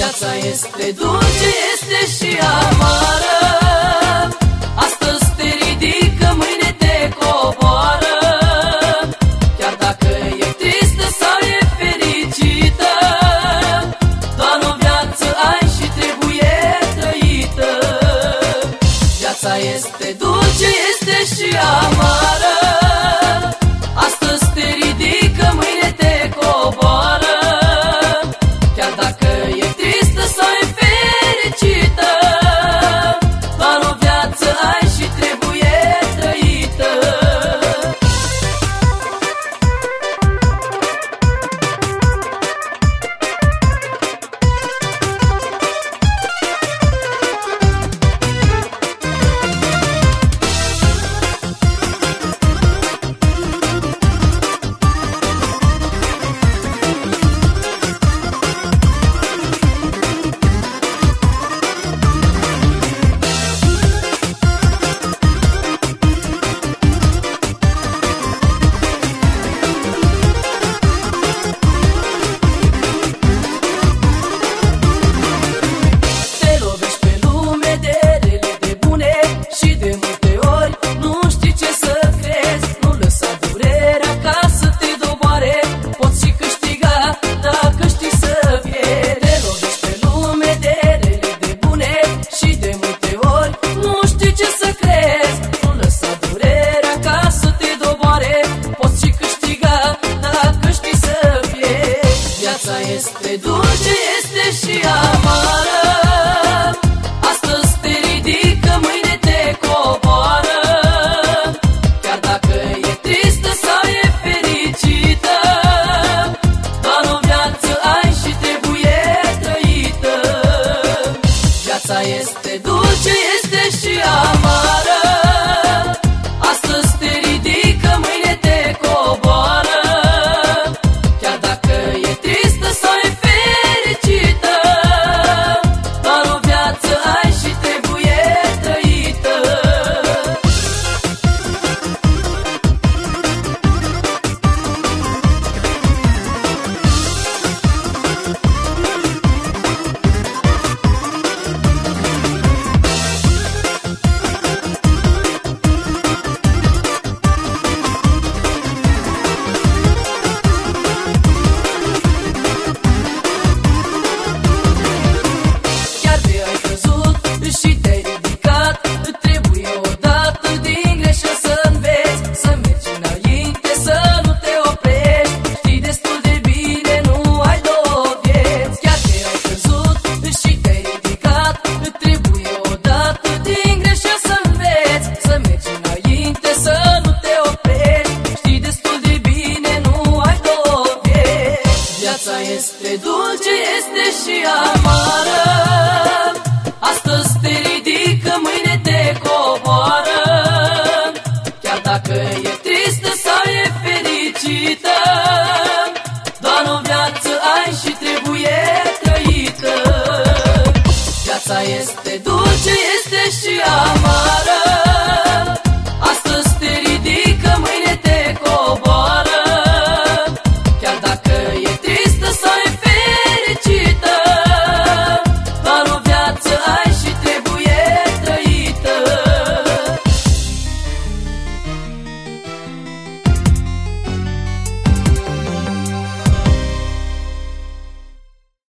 este dulce, este și amară. Astăzi te ridică, mâine te coboară. Chiar dacă e tristă sau e fericită Doar o viață ai și trebuie trăită. Viața este dulce, este și amară Este dulce, este și amară.